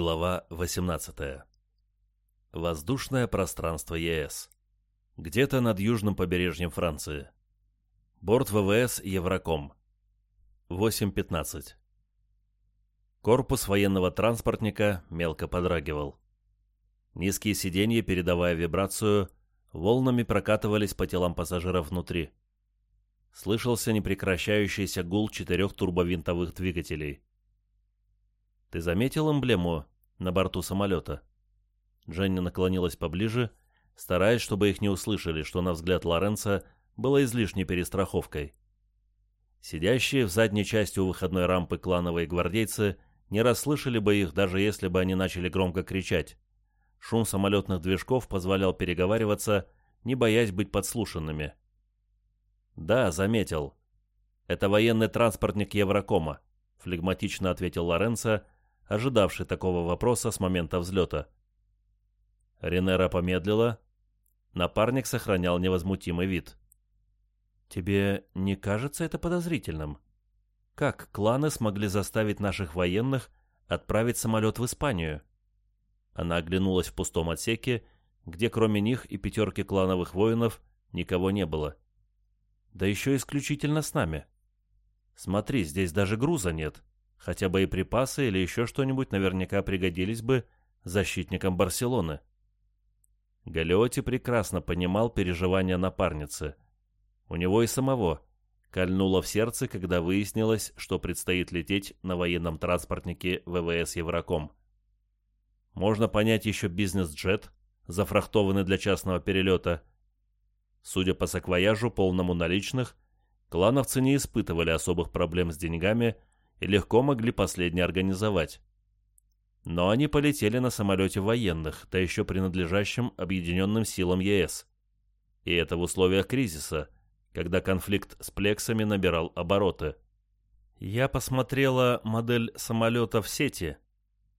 Глава 18. Воздушное пространство ЕС. Где-то над южным побережьем Франции. Борт ВВС Евроком. 8.15. Корпус военного транспортника мелко подрагивал. Низкие сиденья, передавая вибрацию, волнами прокатывались по телам пассажиров внутри. Слышался непрекращающийся гул четырех турбовинтовых двигателей. «Ты заметил эмблему на борту самолета?» Дженни наклонилась поближе, стараясь, чтобы их не услышали, что, на взгляд Лоренца, было излишней перестраховкой. Сидящие в задней части у выходной рампы клановые гвардейцы не расслышали бы их, даже если бы они начали громко кричать. Шум самолетных движков позволял переговариваться, не боясь быть подслушанными. «Да, заметил. Это военный транспортник Еврокома», — флегматично ответил Лоренцо, ожидавший такого вопроса с момента взлета. Ренера помедлила. Напарник сохранял невозмутимый вид. «Тебе не кажется это подозрительным? Как кланы смогли заставить наших военных отправить самолет в Испанию?» Она оглянулась в пустом отсеке, где кроме них и пятерки клановых воинов никого не было. «Да еще исключительно с нами. Смотри, здесь даже груза нет, хотя боеприпасы или еще что-нибудь наверняка пригодились бы защитникам Барселоны». Галиоти прекрасно понимал переживания напарницы. У него и самого кольнуло в сердце, когда выяснилось, что предстоит лететь на военном транспортнике ВВС «Евроком». Можно понять еще бизнес-джет, зафрахтованный для частного перелета. Судя по саквояжу, полному наличных, клановцы не испытывали особых проблем с деньгами и легко могли последнее организовать. Но они полетели на самолете военных, да еще принадлежащим объединенным силам ЕС. И это в условиях кризиса, когда конфликт с плексами набирал обороты. Я посмотрела модель самолета в сети.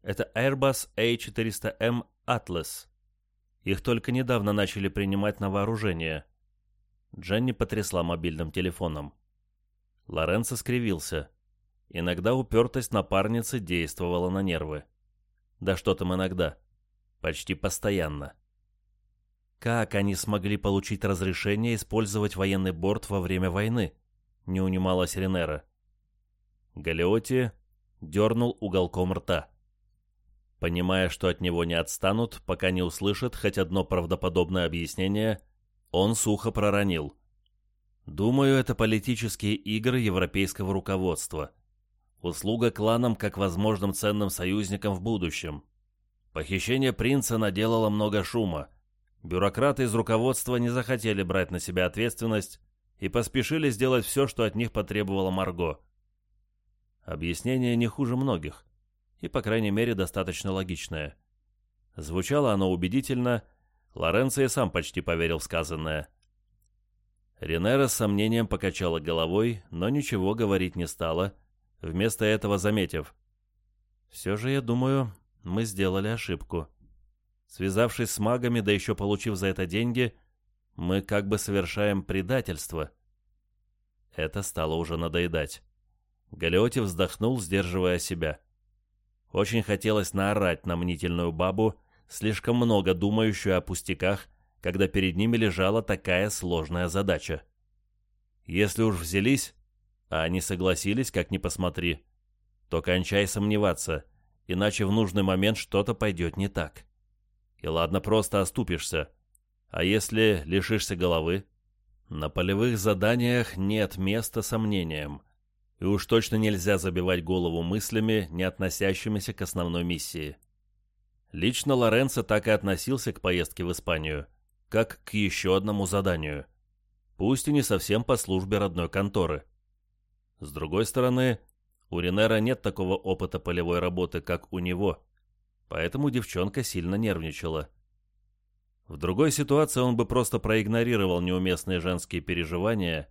Это Airbus A400M Atlas. Их только недавно начали принимать на вооружение. Дженни потрясла мобильным телефоном. Лоренцо скривился. Иногда упертость напарницы действовала на нервы. Да что там иногда. Почти постоянно. Как они смогли получить разрешение использовать военный борт во время войны? Не унималась Ренера. Галиоти дернул уголком рта. Понимая, что от него не отстанут, пока не услышат хоть одно правдоподобное объяснение, он сухо проронил. «Думаю, это политические игры европейского руководства. Услуга кланам как возможным ценным союзникам в будущем. Похищение принца наделало много шума. Бюрократы из руководства не захотели брать на себя ответственность и поспешили сделать все, что от них потребовала Марго. Объяснение не хуже многих, и, по крайней мере, достаточно логичное. Звучало оно убедительно, Лоренцо и сам почти поверил в сказанное. Ренера с сомнением покачала головой, но ничего говорить не стала, вместо этого заметив. «Все же, я думаю, мы сделали ошибку. Связавшись с магами, да еще получив за это деньги, мы как бы совершаем предательство». Это стало уже надоедать. Галиоти вздохнул, сдерживая себя. Очень хотелось наорать на мнительную бабу, слишком много думающую о пустяках, когда перед ними лежала такая сложная задача. Если уж взялись, а они согласились, как ни посмотри, то кончай сомневаться, иначе в нужный момент что-то пойдет не так. И ладно, просто оступишься. А если лишишься головы? На полевых заданиях нет места сомнениям. И уж точно нельзя забивать голову мыслями, не относящимися к основной миссии. Лично Лоренцо так и относился к поездке в Испанию, как к еще одному заданию. Пусть и не совсем по службе родной конторы. С другой стороны, у Ренера нет такого опыта полевой работы, как у него, поэтому девчонка сильно нервничала. В другой ситуации он бы просто проигнорировал неуместные женские переживания,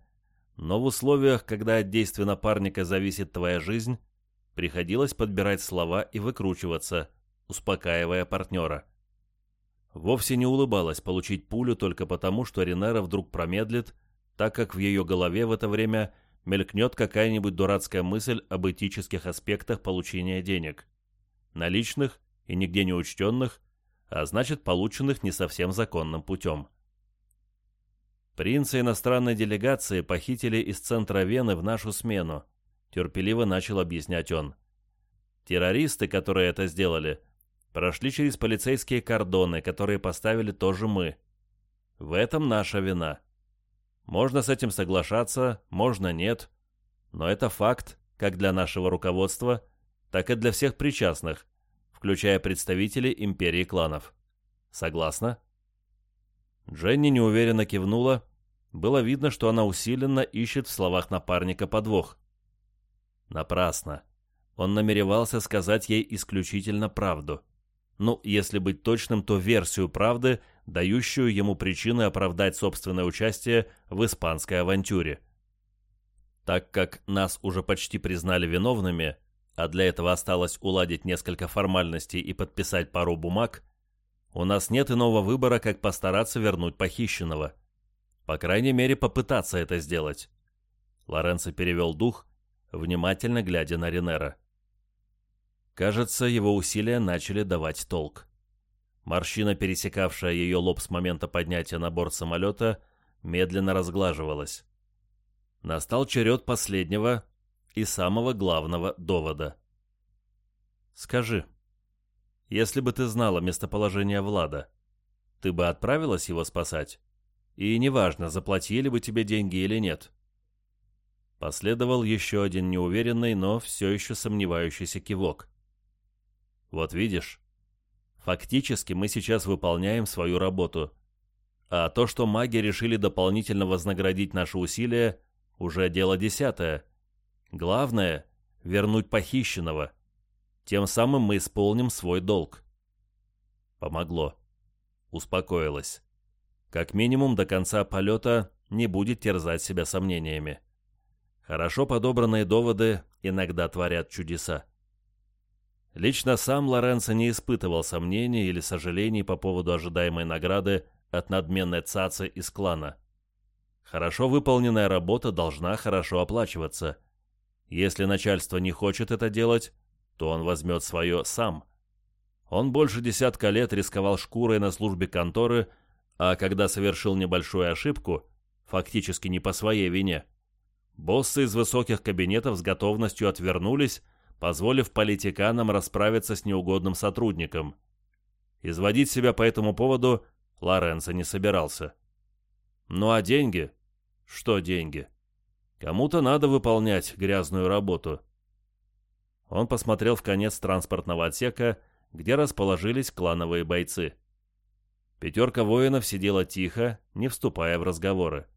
но в условиях, когда от действия напарника зависит твоя жизнь, приходилось подбирать слова и выкручиваться, успокаивая партнера. Вовсе не улыбалась получить пулю только потому, что Ренера вдруг промедлит, так как в ее голове в это время мелькнет какая-нибудь дурацкая мысль об этических аспектах получения денег. Наличных и нигде не учтенных, а значит полученных не совсем законным путем. Принца иностранной делегации похитили из центра Вены в нашу смену, терпеливо начал объяснять он. Террористы, которые это сделали, прошли через полицейские кордоны, которые поставили тоже мы. В этом наша вина. Можно с этим соглашаться, можно нет, но это факт как для нашего руководства, так и для всех причастных, включая представителей империи кланов. Согласна? Дженни неуверенно кивнула. Было видно, что она усиленно ищет в словах напарника подвох. Напрасно. Он намеревался сказать ей исключительно правду. Ну, если быть точным, то версию правды, дающую ему причины оправдать собственное участие в испанской авантюре. Так как нас уже почти признали виновными, а для этого осталось уладить несколько формальностей и подписать пару бумаг, у нас нет иного выбора, как постараться вернуть похищенного. По крайней мере, попытаться это сделать. Лоренцо перевел дух, внимательно глядя на Ренера. Кажется, его усилия начали давать толк. Морщина, пересекавшая ее лоб с момента поднятия на борт самолета, медленно разглаживалась. Настал черед последнего и самого главного довода. «Скажи, если бы ты знала местоположение Влада, ты бы отправилась его спасать? И неважно, заплатили бы тебе деньги или нет». Последовал еще один неуверенный, но все еще сомневающийся кивок. «Вот видишь, фактически мы сейчас выполняем свою работу. А то, что маги решили дополнительно вознаградить наши усилия, уже дело десятое. Главное — вернуть похищенного. Тем самым мы исполним свой долг. Помогло. Успокоилась. Как минимум до конца полета не будет терзать себя сомнениями. Хорошо подобранные доводы иногда творят чудеса. Лично сам Лоренцо не испытывал сомнений или сожалений по поводу ожидаемой награды от надменной цацы из клана. Хорошо выполненная работа должна хорошо оплачиваться. Если начальство не хочет это делать, то он возьмет свое сам. Он больше десятка лет рисковал шкурой на службе конторы, а когда совершил небольшую ошибку, фактически не по своей вине, боссы из высоких кабинетов с готовностью отвернулись, позволив политиканам расправиться с неугодным сотрудником. Изводить себя по этому поводу Лоренцо не собирался. Ну а деньги? Что деньги? Кому-то надо выполнять грязную работу. Он посмотрел в конец транспортного отсека, где расположились клановые бойцы. Пятерка воинов сидела тихо, не вступая в разговоры.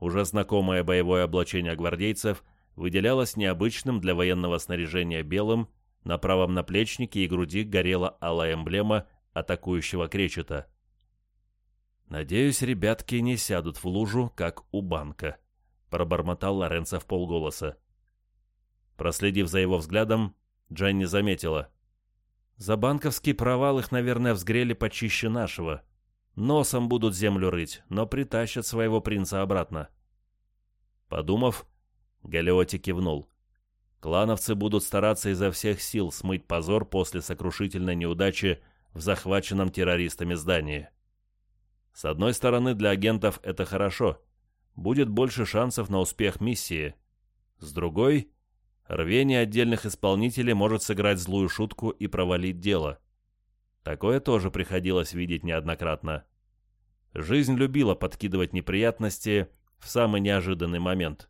Уже знакомое боевое облачение гвардейцев выделялось необычным для военного снаряжения белым, на правом наплечнике и груди горела алая эмблема атакующего кречета. «Надеюсь, ребятки не сядут в лужу, как у банка», — пробормотал Лоренцо в полголоса. Проследив за его взглядом, Дженни заметила. «За банковский провал их, наверное, взгрели почище нашего. Носом будут землю рыть, но притащат своего принца обратно». Подумав, Галиоти кивнул. Клановцы будут стараться изо всех сил смыть позор после сокрушительной неудачи в захваченном террористами здании. С одной стороны, для агентов это хорошо. Будет больше шансов на успех миссии. С другой, рвение отдельных исполнителей может сыграть злую шутку и провалить дело. Такое тоже приходилось видеть неоднократно. Жизнь любила подкидывать неприятности в самый неожиданный момент.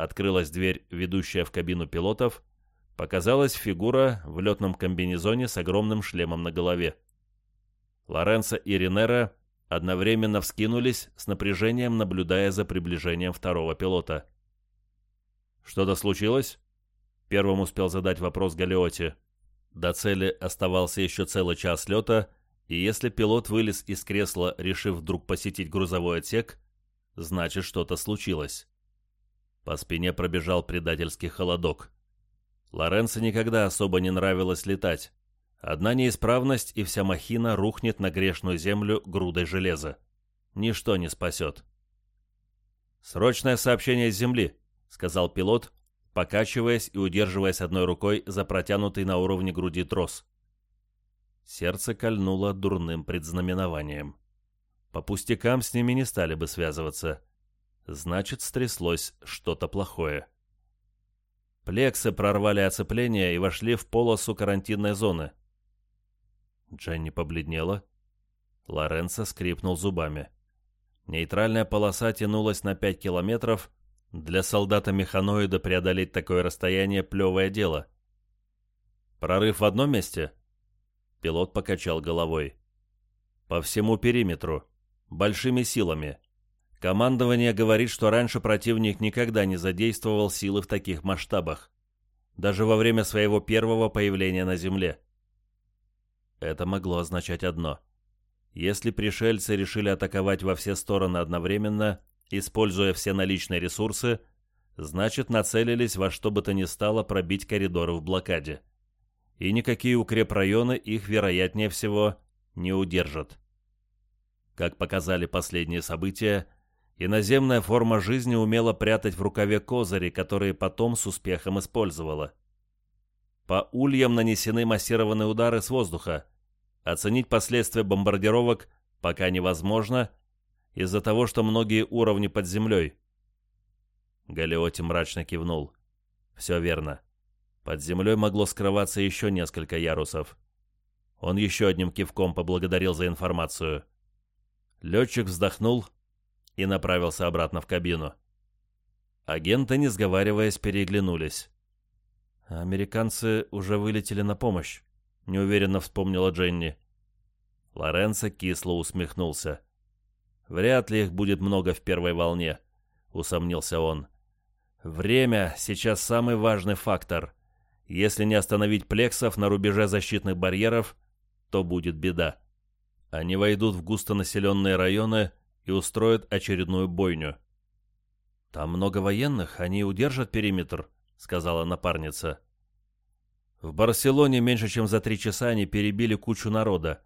Открылась дверь, ведущая в кабину пилотов, показалась фигура в летном комбинезоне с огромным шлемом на голове. Лоренцо и Ринера одновременно вскинулись с напряжением, наблюдая за приближением второго пилота. «Что-то случилось?» Первым успел задать вопрос Галиоти. До цели оставался еще целый час лета, и если пилот вылез из кресла, решив вдруг посетить грузовой отсек, значит, что-то случилось. По спине пробежал предательский холодок. Лоренцо никогда особо не нравилось летать. Одна неисправность, и вся махина рухнет на грешную землю грудой железа. Ничто не спасет. «Срочное сообщение с земли», — сказал пилот, покачиваясь и удерживаясь одной рукой за протянутый на уровне груди трос. Сердце кольнуло дурным предзнаменованием. По пустякам с ними не стали бы связываться. Значит, стряслось что-то плохое. Плексы прорвали оцепление и вошли в полосу карантинной зоны. Дженни побледнела. Лоренцо скрипнул зубами. Нейтральная полоса тянулась на 5 километров. Для солдата-механоида преодолеть такое расстояние – плевое дело. Прорыв в одном месте? Пилот покачал головой. По всему периметру. Большими силами. Командование говорит, что раньше противник никогда не задействовал силы в таких масштабах. Даже во время своего первого появления на Земле. Это могло означать одно – если пришельцы решили атаковать во все стороны одновременно, используя все наличные ресурсы, значит нацелились во что бы то ни стало пробить коридоры в блокаде. И никакие укрепрайоны их, вероятнее всего, не удержат. Как показали последние события, иноземная форма жизни умела прятать в рукаве козыри, которые потом с успехом использовала. По ульям нанесены массированные удары с воздуха, Оценить последствия бомбардировок пока невозможно из-за того, что многие уровни под землей. Галиоти мрачно кивнул. Все верно. Под землей могло скрываться еще несколько ярусов. Он еще одним кивком поблагодарил за информацию. Летчик вздохнул и направился обратно в кабину. Агенты, не сговариваясь, переглянулись. «Американцы уже вылетели на помощь», — неуверенно вспомнила Дженни. Лоренцо кисло усмехнулся. «Вряд ли их будет много в первой волне», — усомнился он. «Время сейчас самый важный фактор. Если не остановить плексов на рубеже защитных барьеров, то будет беда. Они войдут в густонаселенные районы и устроят очередную бойню». «Там много военных, они удержат периметр», — сказала напарница. В Барселоне меньше чем за три часа они перебили кучу народа,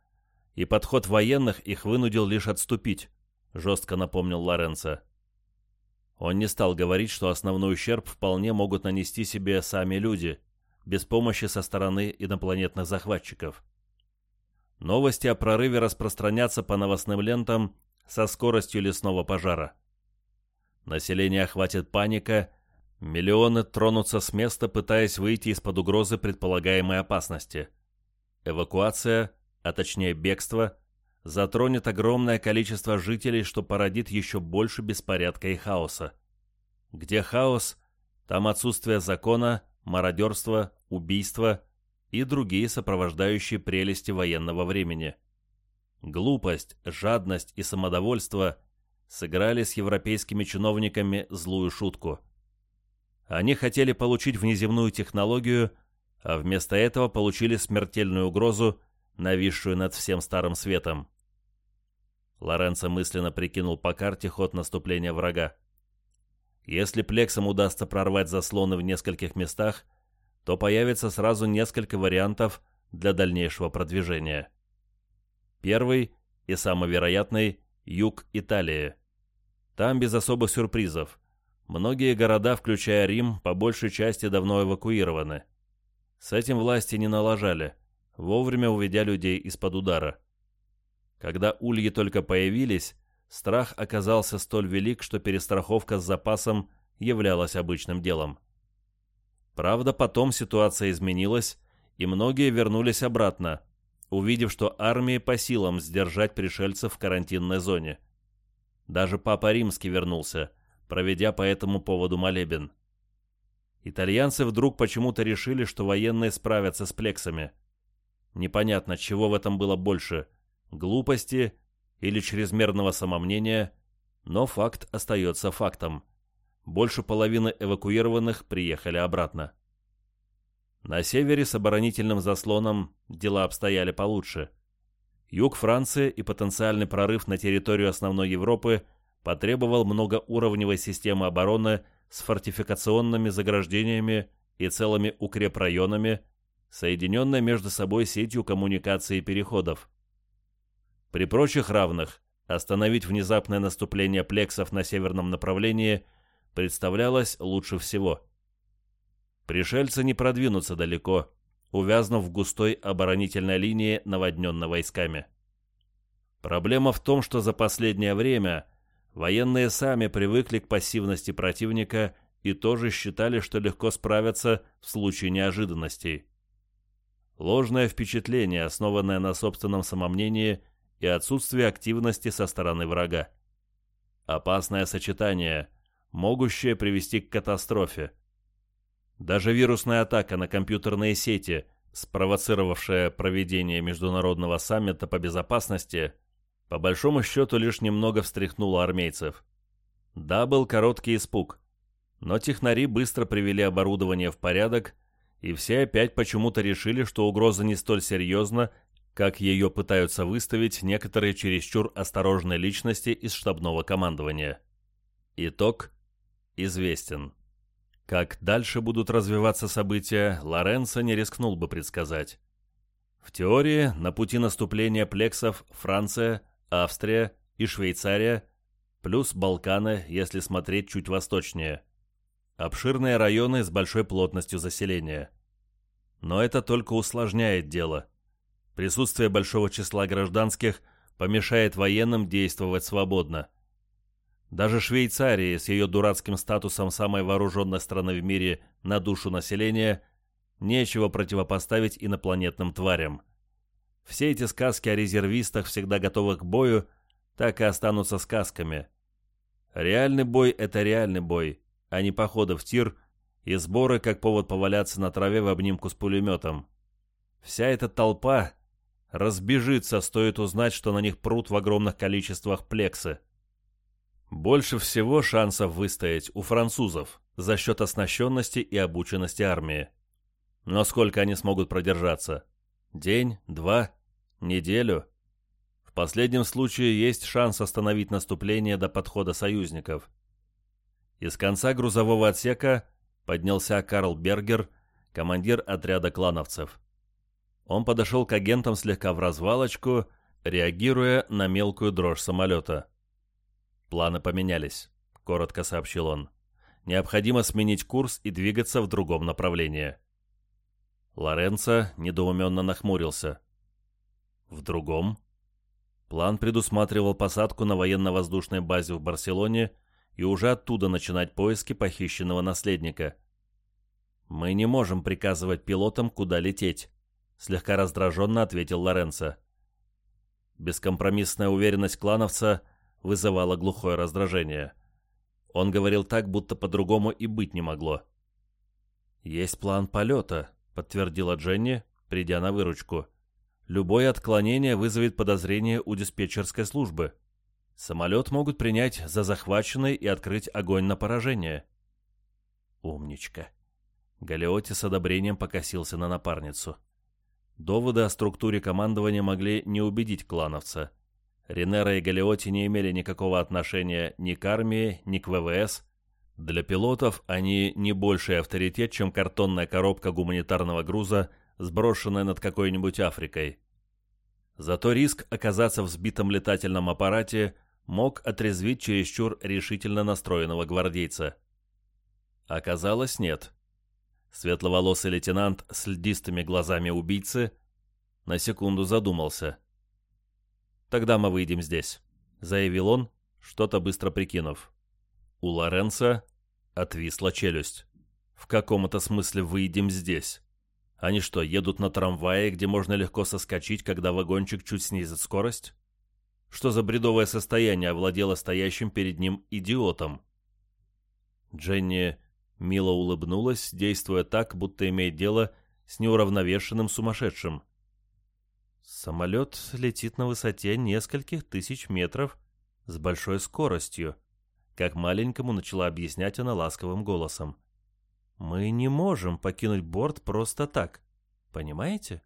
и подход военных их вынудил лишь отступить, жестко напомнил Лоренцо. Он не стал говорить, что основной ущерб вполне могут нанести себе сами люди, без помощи со стороны инопланетных захватчиков. Новости о прорыве распространятся по новостным лентам со скоростью лесного пожара. Население охватит паника Миллионы тронутся с места, пытаясь выйти из-под угрозы предполагаемой опасности. Эвакуация, а точнее бегство, затронет огромное количество жителей, что породит еще больше беспорядка и хаоса. Где хаос, там отсутствие закона, мародерство, убийство и другие сопровождающие прелести военного времени. Глупость, жадность и самодовольство сыграли с европейскими чиновниками злую шутку – они хотели получить внеземную технологию, а вместо этого получили смертельную угрозу, нависшую над всем Старым Светом. Лоренцо мысленно прикинул по карте ход наступления врага. Если плексам удастся прорвать заслоны в нескольких местах, то появится сразу несколько вариантов для дальнейшего продвижения. Первый и самый вероятный – юг Италии. Там без особых сюрпризов – Многие города, включая Рим, по большей части давно эвакуированы. С этим власти не налажали, вовремя уведя людей из-под удара. Когда ульи только появились, страх оказался столь велик, что перестраховка с запасом являлась обычным делом. Правда, потом ситуация изменилась, и многие вернулись обратно, увидев, что армии по силам сдержать пришельцев в карантинной зоне. Даже Папа Римский вернулся – проведя по этому поводу молебен. Итальянцы вдруг почему-то решили, что военные справятся с плексами. Непонятно, чего в этом было больше – глупости или чрезмерного самомнения, но факт остается фактом. Больше половины эвакуированных приехали обратно. На севере с оборонительным заслоном дела обстояли получше. Юг Франции и потенциальный прорыв на территорию основной Европы потребовал многоуровневой системы обороны с фортификационными заграждениями и целыми укрепрайонами, соединенной между собой сетью коммуникаций и переходов. При прочих равных остановить внезапное наступление плексов на северном направлении представлялось лучше всего. Пришельцы не продвинутся далеко, увязнув в густой оборонительной линии, наводненной войсками. Проблема в том, что за последнее время военные сами привыкли к пассивности противника и тоже считали, что легко справятся в случае неожиданностей. Ложное впечатление, основанное на собственном самомнении и отсутствии активности со стороны врага. Опасное сочетание, могущее привести к катастрофе. Даже вирусная атака на компьютерные сети, спровоцировавшая проведение международного саммита по безопасности, по большому счету лишь немного встряхнула армейцев. Да, был короткий испуг, но технари быстро привели оборудование в порядок, и все опять почему-то решили, что угроза не столь серьезна, как ее пытаются выставить некоторые чересчур осторожные личности из штабного командования. Итог известен. Как дальше будут развиваться события, Лоренцо не рискнул бы предсказать. В теории, на пути наступления плексов Франция, Австрия и Швейцария, плюс Балканы, если смотреть чуть восточнее. Обширные районы с большой плотностью заселения. Но это только усложняет дело. Присутствие большого числа гражданских помешает военным действовать свободно. Даже Швейцарии с ее дурацким статусом самой вооруженной страны в мире на душу населения нечего противопоставить инопланетным тварям. Все эти сказки о резервистах, всегда готовых к бою, так и останутся сказками. Реальный бой — это реальный бой, а не походы в тир и сборы как повод поваляться на траве в обнимку с пулеметом. Вся эта толпа разбежится, стоит узнать, что на них прут в огромных количествах плексы. Больше всего шансов выстоять у французов за счет оснащенности и обученности армии. Но сколько они смогут продержаться? День? Два? Неделю? В последнем случае есть шанс остановить наступление до подхода союзников. Из конца грузового отсека поднялся Карл Бергер, командир отряда клановцев. Он подошел к агентам слегка в развалочку, реагируя на мелкую дрожь самолета. «Планы поменялись», — коротко сообщил он. «Необходимо сменить курс и двигаться в другом направлении». Лоренцо недоуменно нахмурился. «В другом?» План предусматривал посадку на военно-воздушной базе в Барселоне и уже оттуда начинать поиски похищенного наследника. «Мы не можем приказывать пилотам, куда лететь», — слегка раздраженно ответил Лоренцо. Бескомпромиссная уверенность клановца — вызывало глухое раздражение. Он говорил так, будто по-другому и быть не могло. «Есть план полета», — подтвердила Дженни, придя на выручку. «Любое отклонение вызовет подозрение у диспетчерской службы. Самолет могут принять за захваченный и открыть огонь на поражение». «Умничка». Галиоти с одобрением покосился на напарницу. Доводы о структуре командования могли не убедить клановца — Ренера и Галиоти не имели никакого отношения ни к армии, ни к ВВС. Для пилотов они не больший авторитет, чем картонная коробка гуманитарного груза, сброшенная над какой-нибудь Африкой. Зато риск оказаться в сбитом летательном аппарате мог отрезвить чересчур решительно настроенного гвардейца. Оказалось, нет. Светловолосый лейтенант с льдистыми глазами убийцы на секунду задумался – Тогда мы выйдем здесь», — заявил он, что-то быстро прикинув. У Лоренца отвисла челюсть. «В каком-то смысле выйдем здесь. Они что, едут на трамвае, где можно легко соскочить, когда вагончик чуть снизит скорость? Что за бредовое состояние овладело стоящим перед ним идиотом?» Дженни мило улыбнулась, действуя так, будто имеет дело с неуравновешенным сумасшедшим. Самолет летит на высоте нескольких тысяч метров с большой скоростью, как маленькому начала объяснять она ласковым голосом. Мы не можем покинуть борт просто так, понимаете?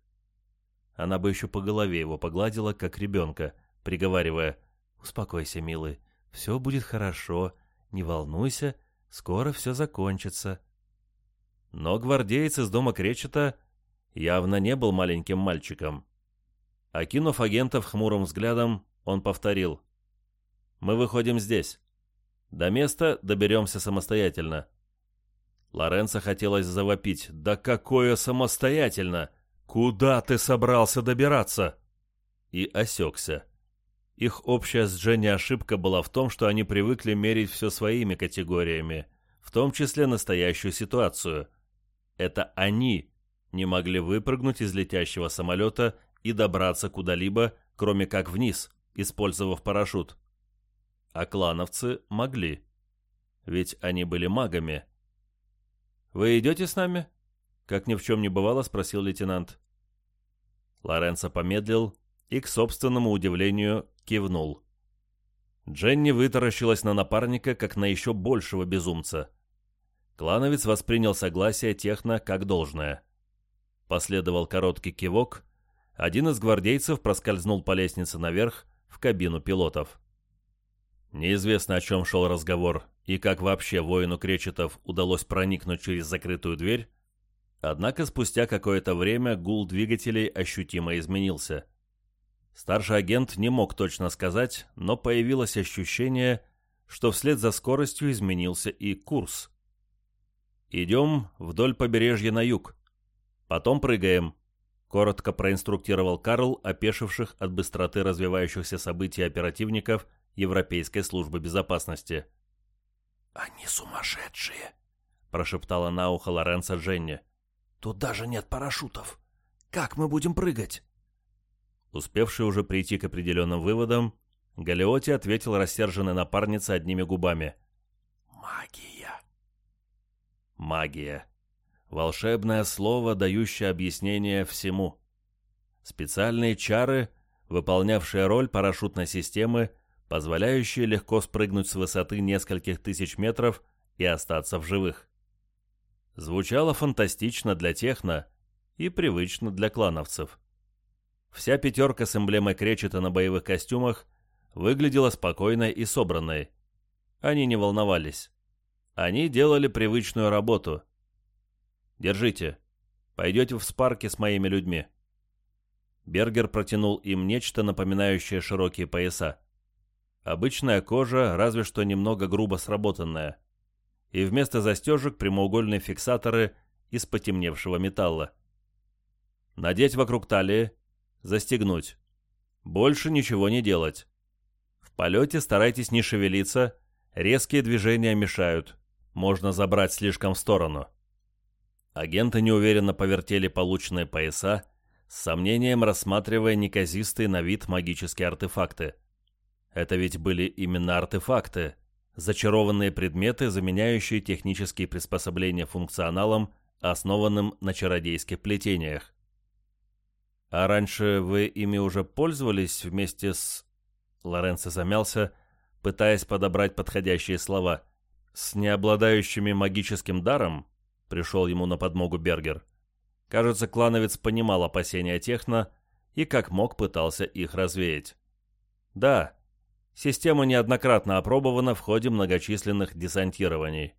Она бы еще по голове его погладила, как ребенка, приговаривая «Успокойся, милый, все будет хорошо, не волнуйся, скоро все закончится». Но гвардеец из дома Кречета явно не был маленьким мальчиком. Окинув агентов хмурым взглядом, он повторил. «Мы выходим здесь. До места доберемся самостоятельно». Лоренцо хотелось завопить. «Да какое самостоятельно! Куда ты собрался добираться?» И осекся. Их общая с Дженни ошибка была в том, что они привыкли мерить все своими категориями, в том числе настоящую ситуацию. Это они не могли выпрыгнуть из летящего самолета и добраться куда-либо, кроме как вниз, использовав парашют. А клановцы могли. Ведь они были магами. «Вы идете с нами?» Как ни в чем не бывало, спросил лейтенант. Лоренцо помедлил и, к собственному удивлению, кивнул. Дженни вытаращилась на напарника, как на еще большего безумца. Клановец воспринял согласие техно как должное. Последовал короткий кивок, один из гвардейцев проскользнул по лестнице наверх в кабину пилотов. Неизвестно, о чем шел разговор и как вообще воину Кречетов удалось проникнуть через закрытую дверь, однако спустя какое-то время гул двигателей ощутимо изменился. Старший агент не мог точно сказать, но появилось ощущение, что вслед за скоростью изменился и курс. «Идем вдоль побережья на юг. Потом прыгаем», — коротко проинструктировал Карл, опешивших от быстроты развивающихся событий оперативников Европейской службы безопасности. «Они сумасшедшие!» — прошептала на ухо Лоренцо Дженни. «Тут даже нет парашютов. Как мы будем прыгать?» Успевший уже прийти к определенным выводам, Галиоти ответил рассерженной напарнице одними губами. «Магия!» Магия волшебное слово, дающее объяснение всему. Специальные чары, выполнявшие роль парашютной системы, позволяющие легко спрыгнуть с высоты нескольких тысяч метров и остаться в живых. Звучало фантастично для техно и привычно для клановцев. Вся пятерка с эмблемой Кречета на боевых костюмах выглядела спокойной и собранной. Они не волновались. Они делали привычную работу, Держите. Пойдете в спарки с моими людьми». Бергер протянул им нечто, напоминающее широкие пояса. Обычная кожа, разве что немного грубо сработанная. И вместо застежек прямоугольные фиксаторы из потемневшего металла. Надеть вокруг талии, застегнуть. Больше ничего не делать. В полете старайтесь не шевелиться, резкие движения мешают. Можно забрать слишком в сторону. Агенты неуверенно повертели полученные пояса, с сомнением рассматривая неказистые на вид магические артефакты. Это ведь были именно артефакты, зачарованные предметы, заменяющие технические приспособления функционалом, основанным на чародейских плетениях. «А раньше вы ими уже пользовались вместе с...» Лоренцо замялся, пытаясь подобрать подходящие слова. «С необладающими магическим даром?» Пришел ему на подмогу Бергер. Кажется, клановец понимал опасения Техно и как мог пытался их развеять. Да, система неоднократно опробована в ходе многочисленных десантирований.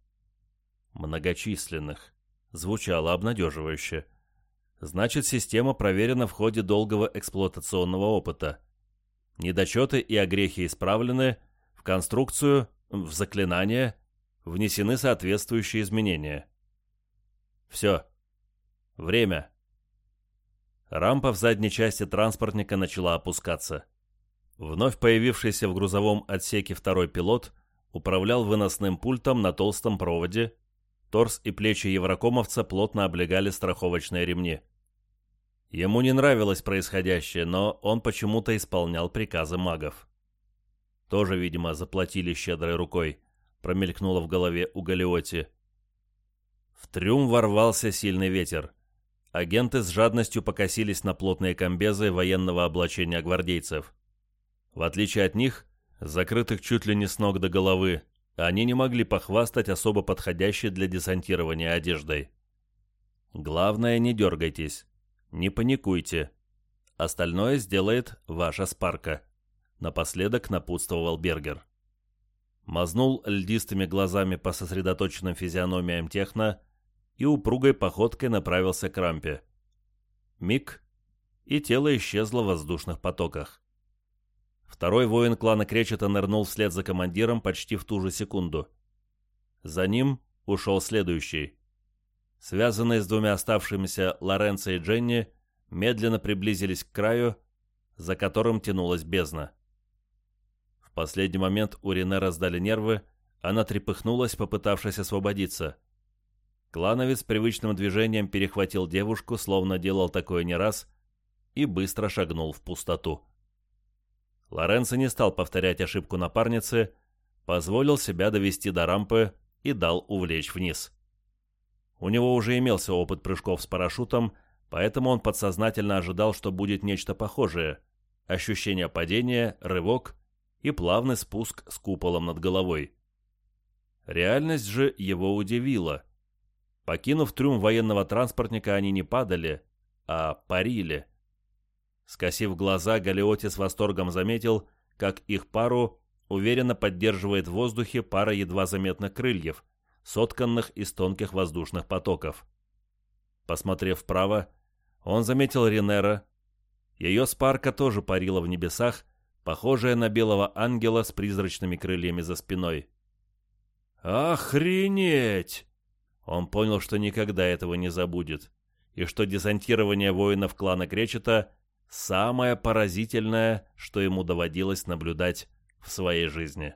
Многочисленных. Звучало обнадеживающе. Значит, система проверена в ходе долгого эксплуатационного опыта. Недочеты и огрехи исправлены, в конструкцию, в заклинание внесены соответствующие изменения. Все. Время. Рампа в задней части транспортника начала опускаться. Вновь появившийся в грузовом отсеке второй пилот управлял выносным пультом на толстом проводе, торс и плечи еврокомовца плотно облегали страховочные ремни. Ему не нравилось происходящее, но он почему-то исполнял приказы магов. Тоже, видимо, заплатили щедрой рукой, промелькнуло в голове у Галиоти. В трюм ворвался сильный ветер. Агенты с жадностью покосились на плотные комбезы военного облачения гвардейцев. В отличие от них, закрытых чуть ли не с ног до головы, они не могли похвастать особо подходящей для десантирования одеждой. Главное, не дергайтесь, не паникуйте. Остальное сделает ваша спарка. Напоследок напутствовал Бергер. Мазнул льдистыми глазами по сосредоточенным физиономиям техно и упругой походкой направился к рампе. Миг, и тело исчезло в воздушных потоках. Второй воин клана Кречета нырнул вслед за командиром почти в ту же секунду. За ним ушел следующий. связанные с двумя оставшимися Лоренцо и Дженни, медленно приблизились к краю, за которым тянулась бездна. В последний момент у Рене раздали нервы, она трепыхнулась, попытавшись освободиться. Клановец привычным движением перехватил девушку, словно делал такое не раз, и быстро шагнул в пустоту. Лоренцо не стал повторять ошибку напарницы, позволил себя довести до рампы и дал увлечь вниз. У него уже имелся опыт прыжков с парашютом, поэтому он подсознательно ожидал, что будет нечто похожее. Ощущение падения, рывок и плавный спуск с куполом над головой. Реальность же его удивила. Покинув трюм военного транспортника, они не падали, а парили. Скосив глаза, Галиоти с восторгом заметил, как их пару уверенно поддерживает в воздухе пара едва заметных крыльев, сотканных из тонких воздушных потоков. Посмотрев вправо, он заметил Ренера. Ее спарка тоже парила в небесах, похожая на белого ангела с призрачными крыльями за спиной. «Охренеть!» Он понял, что никогда этого не забудет, и что десантирование воинов клана Кречета – самое поразительное, что ему доводилось наблюдать в своей жизни.